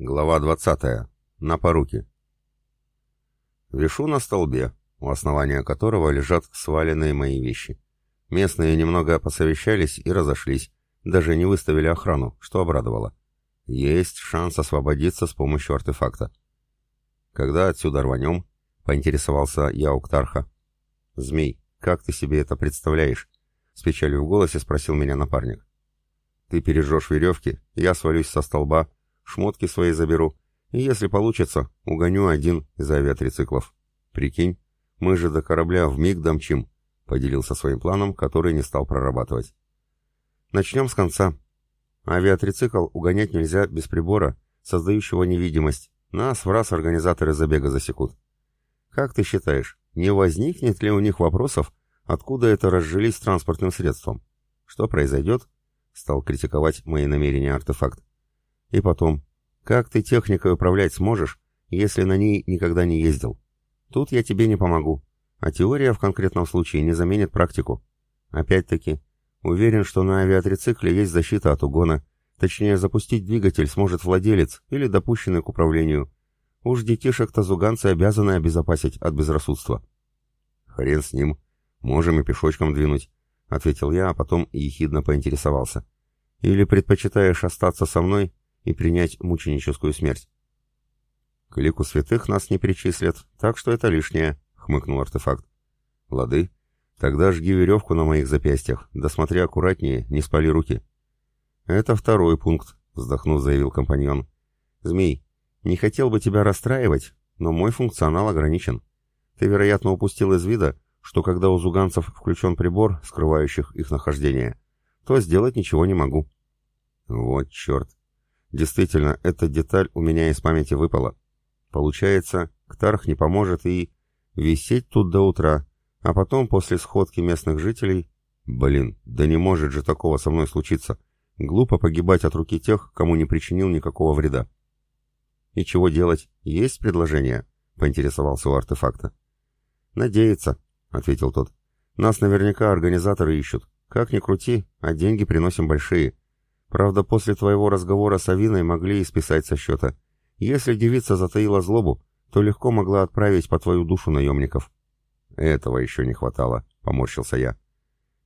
Глава 20. На поруки. Вешу на столбе, у основания которого лежат сваленные мои вещи. Местные немного посовещались и разошлись, даже не выставили охрану, что обрадовало. Есть шанс освободиться с помощью артефакта. Когда отсюда рванем, поинтересовался я у Ктарха. «Змей, как ты себе это представляешь?» С печалью в голосе спросил меня напарник. «Ты пережжешь веревки, я свалюсь со столба, шмотки свои заберу, и если получится, угоню один из авиатрициклов. Прикинь, мы же до корабля в миг домчим, поделился своим планом, который не стал прорабатывать. Начнем с конца. Авиатрицикл угонять нельзя без прибора, создающего невидимость. Нас в раз организаторы забега засекут. Как ты считаешь, не возникнет ли у них вопросов, откуда это разжились транспортным средством? Что произойдет? Стал критиковать мои намерения артефакт. И потом, как ты техникой управлять сможешь, если на ней никогда не ездил? Тут я тебе не помогу, а теория в конкретном случае не заменит практику. Опять-таки, уверен, что на авиатрицикле есть защита от угона, точнее запустить двигатель сможет владелец или допущенный к управлению. Уж детишек-то зуганцы обязаны обезопасить от безрассудства. Хрен с ним, можем и пешочком двинуть, — ответил я, а потом ехидно поинтересовался. «Или предпочитаешь остаться со мной и принять мученическую смерть. «К лику святых нас не причислят, так что это лишнее», — хмыкнул артефакт. «Лады, тогда жги веревку на моих запястьях, да смотри аккуратнее, не спали руки». «Это второй пункт», — вздохнув, заявил компаньон. «Змей, не хотел бы тебя расстраивать, но мой функционал ограничен. Ты, вероятно, упустил из вида, что когда у зуганцев включен прибор, скрывающих их нахождение, то сделать ничего не могу». «Вот черт! Действительно, эта деталь у меня из памяти выпала. Получается, Ктарх не поможет и... Висеть тут до утра, а потом после сходки местных жителей... Блин, да не может же такого со мной случиться. Глупо погибать от руки тех, кому не причинил никакого вреда. «И чего делать? Есть предложение?» — поинтересовался у артефакта. «Надеяться», — ответил тот. «Нас наверняка организаторы ищут. Как ни крути, а деньги приносим большие. Правда, после твоего разговора с Авиной могли и списать со счета. Если девица затаила злобу, то легко могла отправить по твою душу наемников. Этого еще не хватало, поморщился я.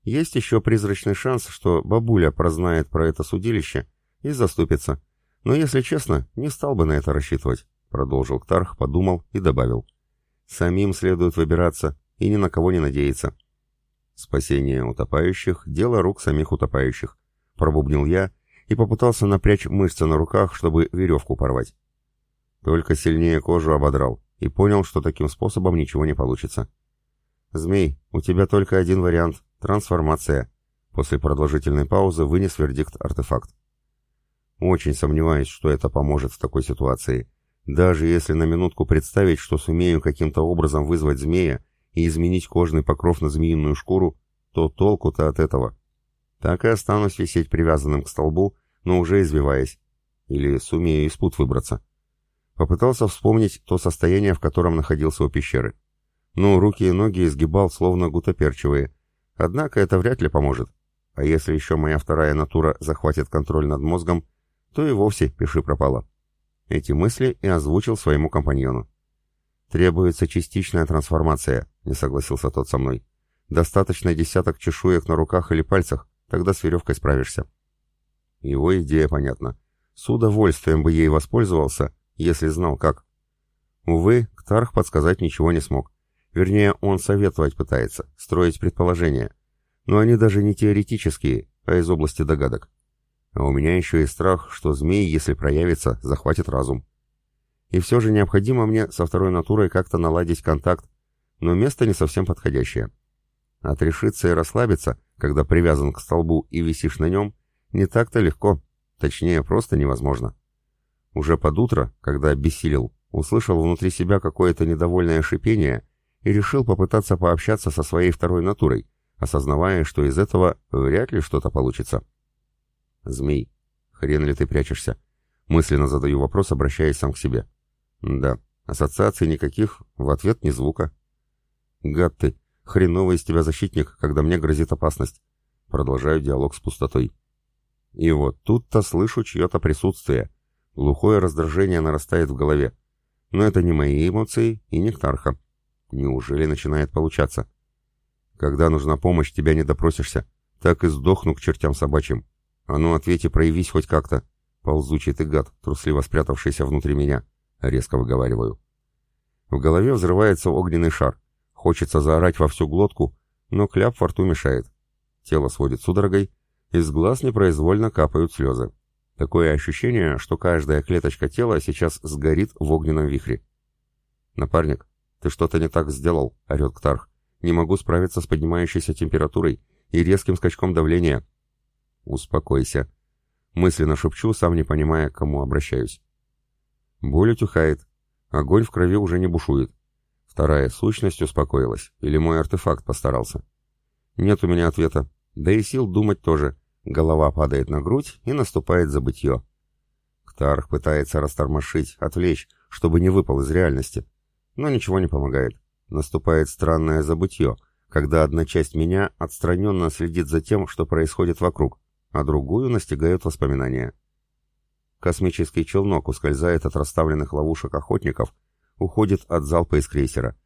Есть еще призрачный шанс, что бабуля прознает про это судилище и заступится. Но, если честно, не стал бы на это рассчитывать, продолжил Ктарх, подумал и добавил. Самим следует выбираться и ни на кого не надеяться. Спасение утопающих — дело рук самих утопающих пробубнил я и попытался напрячь мышцы на руках, чтобы веревку порвать. Только сильнее кожу ободрал и понял, что таким способом ничего не получится. «Змей, у тебя только один вариант — трансформация», после продолжительной паузы вынес вердикт артефакт. Очень сомневаюсь, что это поможет в такой ситуации. Даже если на минутку представить, что сумею каким-то образом вызвать змея и изменить кожный покров на змеиную шкуру, то толку-то от этого. Так и останусь висеть привязанным к столбу, но уже извиваясь. Или сумею из пут выбраться. Попытался вспомнить то состояние, в котором находился у пещеры. Ну, руки и ноги изгибал, словно гутоперчивые. Однако это вряд ли поможет. А если еще моя вторая натура захватит контроль над мозгом, то и вовсе пиши пропало. Эти мысли и озвучил своему компаньону. «Требуется частичная трансформация», — не согласился тот со мной. «Достаточно десяток чешуек на руках или пальцах, Тогда с веревкой справишься. Его идея понятна. С удовольствием бы ей воспользовался, если знал как. Увы, Ктарх подсказать ничего не смог. Вернее, он советовать пытается, строить предположения. Но они даже не теоретические, а из области догадок. А у меня еще и страх, что змей, если проявится, захватит разум. И все же необходимо мне со второй натурой как-то наладить контакт, но место не совсем подходящее. Отрешиться и расслабиться, когда привязан к столбу и висишь на нем, не так-то легко, точнее, просто невозможно. Уже под утро, когда обессилел, услышал внутри себя какое-то недовольное шипение и решил попытаться пообщаться со своей второй натурой, осознавая, что из этого вряд ли что-то получится. «Змей, хрен ли ты прячешься?» Мысленно задаю вопрос, обращаясь сам к себе. «Да, ассоциаций никаких, в ответ ни звука». «Гад ты, Хреновый из тебя защитник, когда мне грозит опасность. Продолжаю диалог с пустотой. И вот тут-то слышу чье-то присутствие. Глухое раздражение нарастает в голове. Но это не мои эмоции и не Ктарха. Неужели начинает получаться? Когда нужна помощь, тебя не допросишься. Так и сдохну к чертям собачьим. А ну, ответь и проявись хоть как-то. Ползучий ты гад, трусливо спрятавшийся внутри меня. Резко выговариваю. В голове взрывается огненный шар. Хочется заорать во всю глотку, но кляп во рту мешает. Тело сводит судорогой, из глаз непроизвольно капают слезы. Такое ощущение, что каждая клеточка тела сейчас сгорит в огненном вихре. «Напарник, ты что-то не так сделал», — орет Ктарх. «Не могу справиться с поднимающейся температурой и резким скачком давления». «Успокойся», — мысленно шепчу, сам не понимая, к кому обращаюсь. Боль утихает. Огонь в крови уже не бушует. Вторая сущность успокоилась. Или мой артефакт постарался. Нет у меня ответа. Да и сил думать тоже. Голова падает на грудь и наступает забытье. Ктарх пытается растормошить, отвлечь, чтобы не выпал из реальности. Но ничего не помогает. Наступает странное забытье, когда одна часть меня отстраненно следит за тем, что происходит вокруг, а другую настигают воспоминания. Космический челнок ускользает от расставленных ловушек охотников, уходит от залпа из крейсера.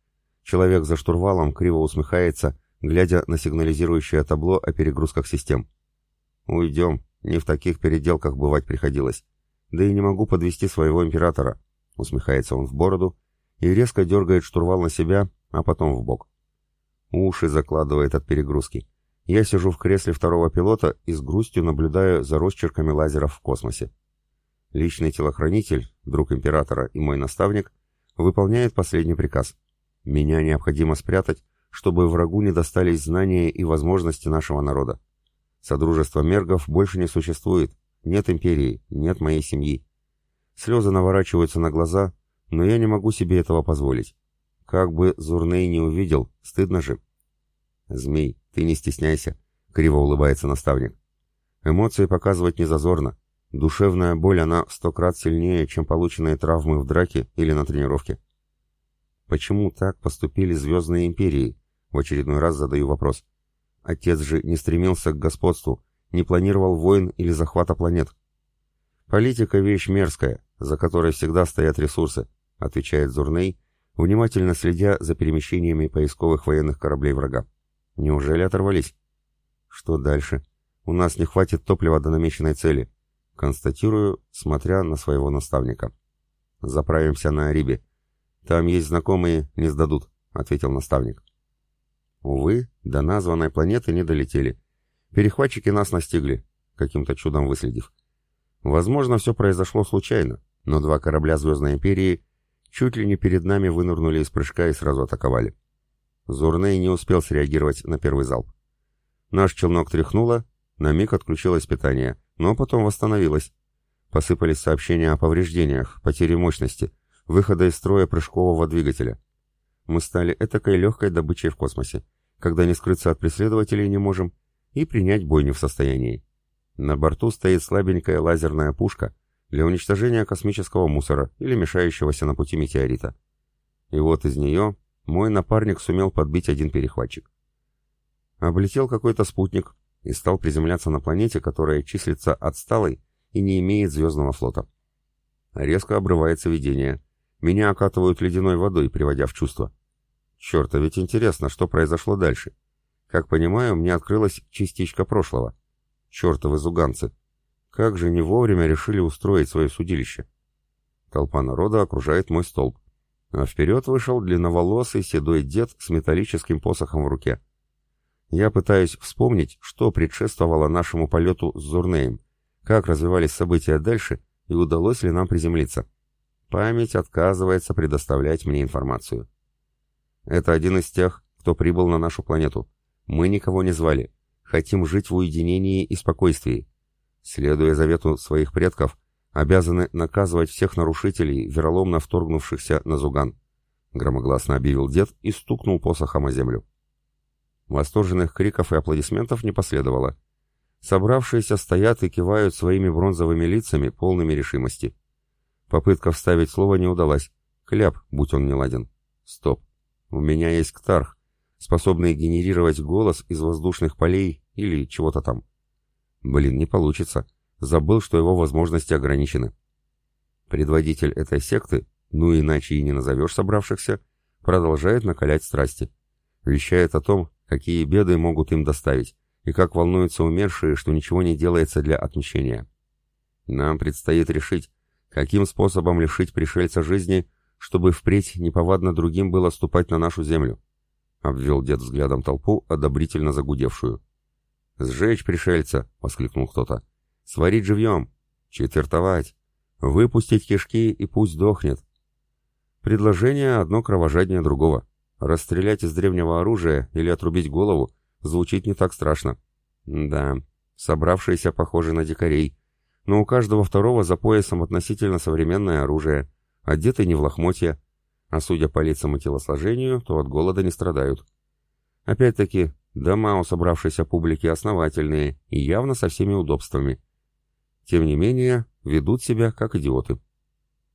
Человек за штурвалом криво усмехается, глядя на сигнализирующее табло о перегрузках систем. «Уйдем, не в таких переделках бывать приходилось. Да и не могу подвести своего императора», — усмехается он в бороду и резко дергает штурвал на себя, а потом в бок. Уши закладывает от перегрузки. Я сижу в кресле второго пилота и с грустью наблюдаю за росчерками лазеров в космосе. Личный телохранитель, друг императора и мой наставник выполняет последний приказ. Меня необходимо спрятать, чтобы врагу не достались знания и возможности нашего народа. Содружество мергов больше не существует, нет империи, нет моей семьи. Слезы наворачиваются на глаза, но я не могу себе этого позволить. Как бы Зурней не увидел, стыдно же. «Змей, ты не стесняйся», — криво улыбается наставник. Эмоции показывать не зазорно. Душевная боль, она сто крат сильнее, чем полученные травмы в драке или на тренировке. Почему так поступили Звездные Империи? В очередной раз задаю вопрос. Отец же не стремился к господству, не планировал войн или захвата планет. Политика — вещь мерзкая, за которой всегда стоят ресурсы, отвечает Зурней, внимательно следя за перемещениями поисковых военных кораблей врага. Неужели оторвались? Что дальше? У нас не хватит топлива до намеченной цели. Констатирую, смотря на своего наставника. Заправимся на Арибе. Там есть знакомые, не сдадут, ответил наставник. Увы, до названной планеты не долетели. Перехватчики нас настигли, каким-то чудом выследив. Возможно, все произошло случайно, но два корабля Звездной Империи чуть ли не перед нами вынырнули из прыжка и сразу атаковали. Зурней не успел среагировать на первый залп. Наш челнок тряхнуло, на миг отключилось питание, но потом восстановилось. Посыпались сообщения о повреждениях, потере мощности, выхода из строя прыжкового двигателя. Мы стали этакой легкой добычей в космосе когда не скрыться от преследователей не можем, и принять бой не в состоянии. На борту стоит слабенькая лазерная пушка для уничтожения космического мусора или мешающегося на пути метеорита. И вот из нее мой напарник сумел подбить один перехватчик. Облетел какой-то спутник и стал приземляться на планете, которая числится отсталой и не имеет звездного флота. Резко обрывается видение. Меня окатывают ледяной водой, приводя в чувство. Черт, а ведь интересно, что произошло дальше. Как понимаю, мне открылась частичка прошлого. Чертовы зуганцы. Как же не вовремя решили устроить свое судилище. Толпа народа окружает мой столб. А вперед вышел длинноволосый седой дед с металлическим посохом в руке. Я пытаюсь вспомнить, что предшествовало нашему полету с Зурнеем, как развивались события дальше и удалось ли нам приземлиться. Память отказывается предоставлять мне информацию. Это один из тех, кто прибыл на нашу планету. Мы никого не звали. Хотим жить в уединении и спокойствии. Следуя завету своих предков, обязаны наказывать всех нарушителей, вероломно вторгнувшихся на Зуган. Громогласно объявил дед и стукнул посохом о землю. Восторженных криков и аплодисментов не последовало. Собравшиеся стоят и кивают своими бронзовыми лицами, полными решимости. Попытка вставить слово не удалась. Кляп, будь он не ладен. Стоп. У меня есть ктарх, способный генерировать голос из воздушных полей или чего-то там. Блин, не получится. Забыл, что его возможности ограничены. Предводитель этой секты, ну иначе и не назовешь собравшихся, продолжает накалять страсти. Вещает о том, какие беды могут им доставить, и как волнуются умершие, что ничего не делается для отмщения. Нам предстоит решить, каким способом лишить пришельца жизни, чтобы впредь неповадно другим было ступать на нашу землю. Обвел дед взглядом толпу, одобрительно загудевшую. «Сжечь пришельца!» — воскликнул кто-то. «Сварить живьем! Четвертовать! Выпустить кишки и пусть дохнет!» Предложение одно кровожаднее другого. Расстрелять из древнего оружия или отрубить голову звучит не так страшно. Да, собравшиеся похожи на дикарей, но у каждого второго за поясом относительно современное оружие, одеты не в лохмотья, а судя по лицам и телосложению, то от голода не страдают. Опять-таки, дома у собравшейся публики основательные и явно со всеми удобствами. Тем не менее, ведут себя как идиоты.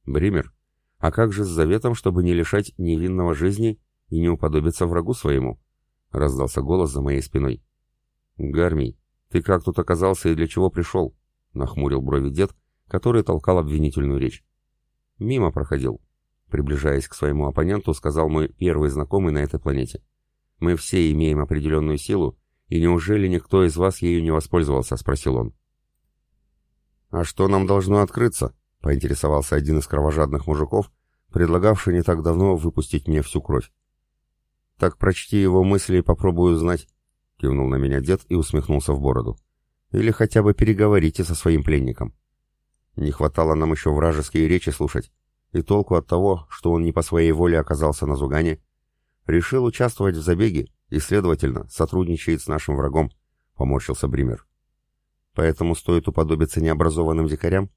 Бример, а как же с заветом, чтобы не лишать невинного жизни и не уподобиться врагу своему? Раздался голос за моей спиной. Гармий, ты как тут оказался и для чего пришел? Нахмурил брови дед, который толкал обвинительную речь. Мимо проходил. Приближаясь к своему оппоненту, сказал мой первый знакомый на этой планете. «Мы все имеем определенную силу, и неужели никто из вас ею не воспользовался?» — спросил он. «А что нам должно открыться?» — поинтересовался один из кровожадных мужиков, предлагавший не так давно выпустить мне всю кровь. «Так прочти его мысли и попробую узнать», — кивнул на меня дед и усмехнулся в бороду. «Или хотя бы переговорите со своим пленником. Не хватало нам еще вражеские речи слушать и толку от того, что он не по своей воле оказался на Зугане, решил участвовать в забеге и, следовательно, сотрудничает с нашим врагом, поморщился Бример. Поэтому стоит уподобиться необразованным дикарям,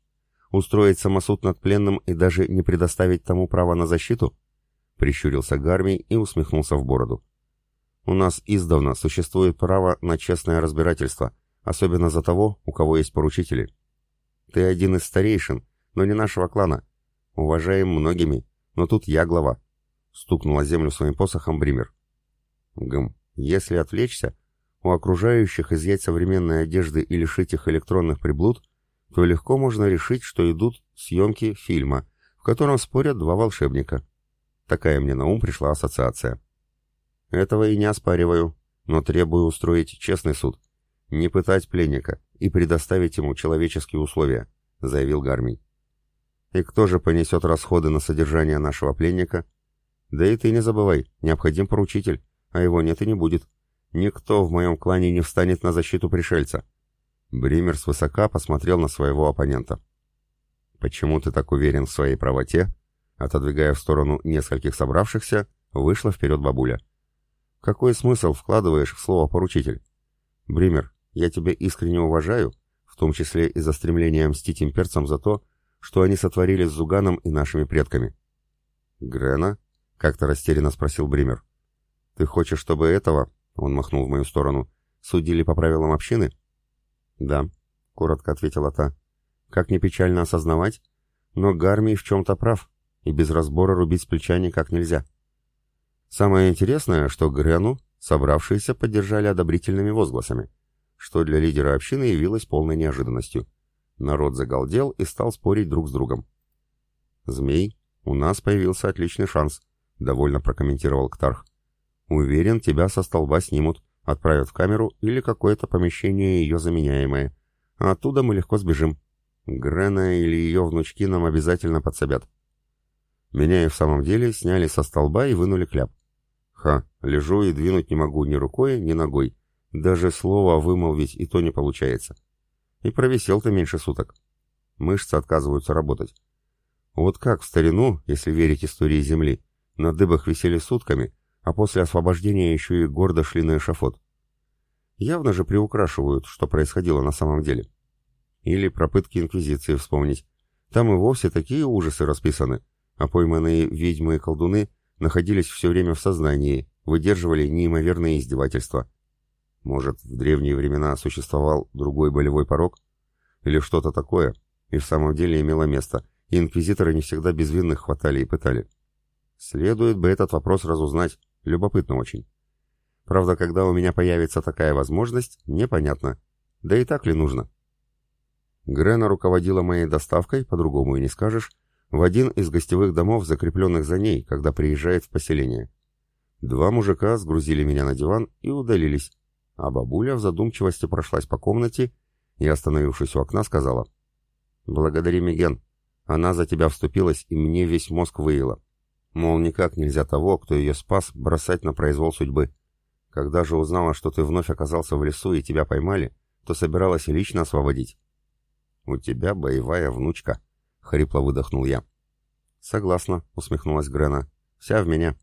устроить самосуд над пленным и даже не предоставить тому право на защиту? Прищурился Гармий и усмехнулся в бороду. У нас издавна существует право на честное разбирательство, особенно за того, у кого есть поручители. Ты один из старейшин, но не нашего клана, Уважаем многими, но тут я глава. Стукнула землю своим посохом Бример. Гм, если отвлечься, у окружающих изъять современные одежды и лишить их электронных приблуд, то легко можно решить, что идут съемки фильма, в котором спорят два волшебника. Такая мне на ум пришла ассоциация. Этого и не оспариваю, но требую устроить честный суд, не пытать пленника и предоставить ему человеческие условия, заявил Гармий. И кто же понесет расходы на содержание нашего пленника? Да и ты не забывай, необходим поручитель, а его нет и не будет. Никто в моем клане не встанет на защиту пришельца. Бример свысока посмотрел на своего оппонента. «Почему ты так уверен в своей правоте?» Отодвигая в сторону нескольких собравшихся, вышла вперед бабуля. «Какой смысл вкладываешь в слово «поручитель»? Бример, я тебя искренне уважаю, в том числе и за стремление мстить имперцам за то, что они сотворили с Зуганом и нашими предками. «Грена?» — как-то растерянно спросил Бример. «Ты хочешь, чтобы этого?» — он махнул в мою сторону. «Судили по правилам общины?» «Да», — коротко ответила та. «Как не печально осознавать, но Гармий в чем-то прав, и без разбора рубить с плеча никак нельзя». Самое интересное, что Грену собравшиеся поддержали одобрительными возгласами, что для лидера общины явилось полной неожиданностью. Народ загалдел и стал спорить друг с другом. «Змей, у нас появился отличный шанс», — довольно прокомментировал Ктарх. «Уверен, тебя со столба снимут, отправят в камеру или какое-то помещение ее заменяемое. А оттуда мы легко сбежим. Грена или ее внучки нам обязательно подсобят». Меня и в самом деле сняли со столба и вынули кляп. Ха, лежу и двинуть не могу ни рукой, ни ногой. Даже слово вымолвить и то не получается. И провисел-то меньше суток. Мышцы отказываются работать. Вот как в старину, если верить истории Земли, на дыбах висели сутками, а после освобождения еще и гордо шли на эшафот. Явно же приукрашивают, что происходило на самом деле. Или про пытки Инквизиции вспомнить. Там и вовсе такие ужасы расписаны, а пойманные ведьмы и колдуны находились все время в сознании, выдерживали неимоверные издевательства. Может, в древние времена существовал другой болевой порог? Или что-то такое, и в самом деле имело место, и инквизиторы не всегда безвинных хватали и пытали? Следует бы этот вопрос разузнать, любопытно очень. Правда, когда у меня появится такая возможность, непонятно. Да и так ли нужно? Грена руководила моей доставкой, по-другому и не скажешь, в один из гостевых домов, закрепленных за ней, когда приезжает в поселение. Два мужика сгрузили меня на диван и удалились, а бабуля в задумчивости прошлась по комнате и, остановившись у окна, сказала, «Благодари, Миген, она за тебя вступилась и мне весь мозг выела. Мол, никак нельзя того, кто ее спас, бросать на произвол судьбы. Когда же узнала, что ты вновь оказался в лесу и тебя поймали, то собиралась лично освободить. «У тебя боевая внучка», — хрипло выдохнул я. «Согласна», — усмехнулась Грена. «Вся в меня».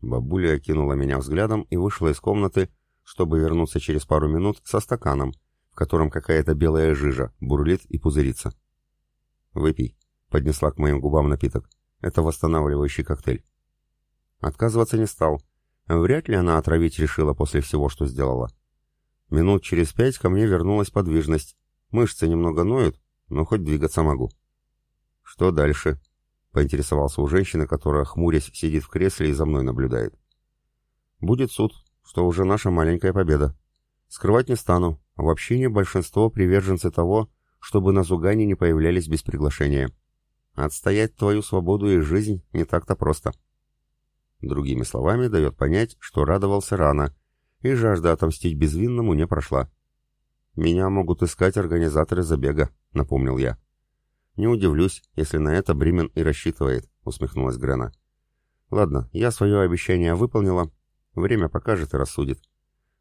Бабуля окинула меня взглядом и вышла из комнаты, чтобы вернуться через пару минут со стаканом, в котором какая-то белая жижа бурлит и пузырится. «Выпей», — поднесла к моим губам напиток. «Это восстанавливающий коктейль». Отказываться не стал. Вряд ли она отравить решила после всего, что сделала. Минут через пять ко мне вернулась подвижность, Мышцы немного ноют, но хоть двигаться могу. Что дальше? Поинтересовался у женщины, которая, хмурясь, сидит в кресле и за мной наблюдает. Будет суд, что уже наша маленькая победа. Скрывать не стану. В общине большинство приверженцы того, чтобы на Зугане не появлялись без приглашения. Отстоять твою свободу и жизнь не так-то просто. Другими словами, дает понять, что радовался рано, и жажда отомстить безвинному не прошла. «Меня могут искать организаторы забега», — напомнил я. «Не удивлюсь, если на это Бримен и рассчитывает», — усмехнулась Грена. «Ладно, я свое обещание выполнила. Время покажет и рассудит.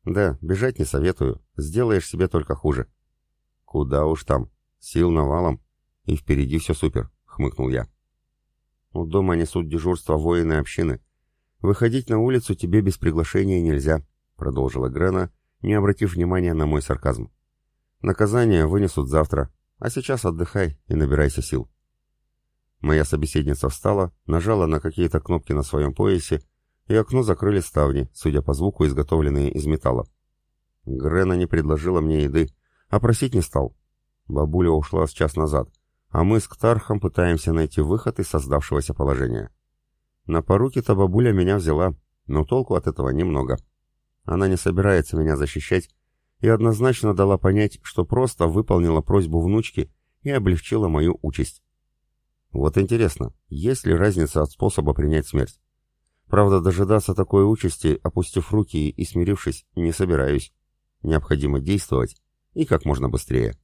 Да, бежать не советую, сделаешь себе только хуже». «Куда уж там, сил навалом, и впереди все супер», — хмыкнул я. «У дома несут дежурство воины общины. Выходить на улицу тебе без приглашения нельзя», — продолжила Грена, не обратив внимания на мой сарказм. Наказание вынесут завтра, а сейчас отдыхай и набирайся сил. Моя собеседница встала, нажала на какие-то кнопки на своем поясе, и окно закрыли ставни, судя по звуку, изготовленные из металла. Грена не предложила мне еды, а просить не стал. Бабуля ушла с час назад, а мы с Ктархом пытаемся найти выход из создавшегося положения. На поруки-то бабуля меня взяла, но толку от этого немного. Она не собирается меня защищать и однозначно дала понять, что просто выполнила просьбу внучки и облегчила мою участь. Вот интересно, есть ли разница от способа принять смерть? Правда, дожидаться такой участи, опустив руки и смирившись, не собираюсь. Необходимо действовать, и как можно быстрее.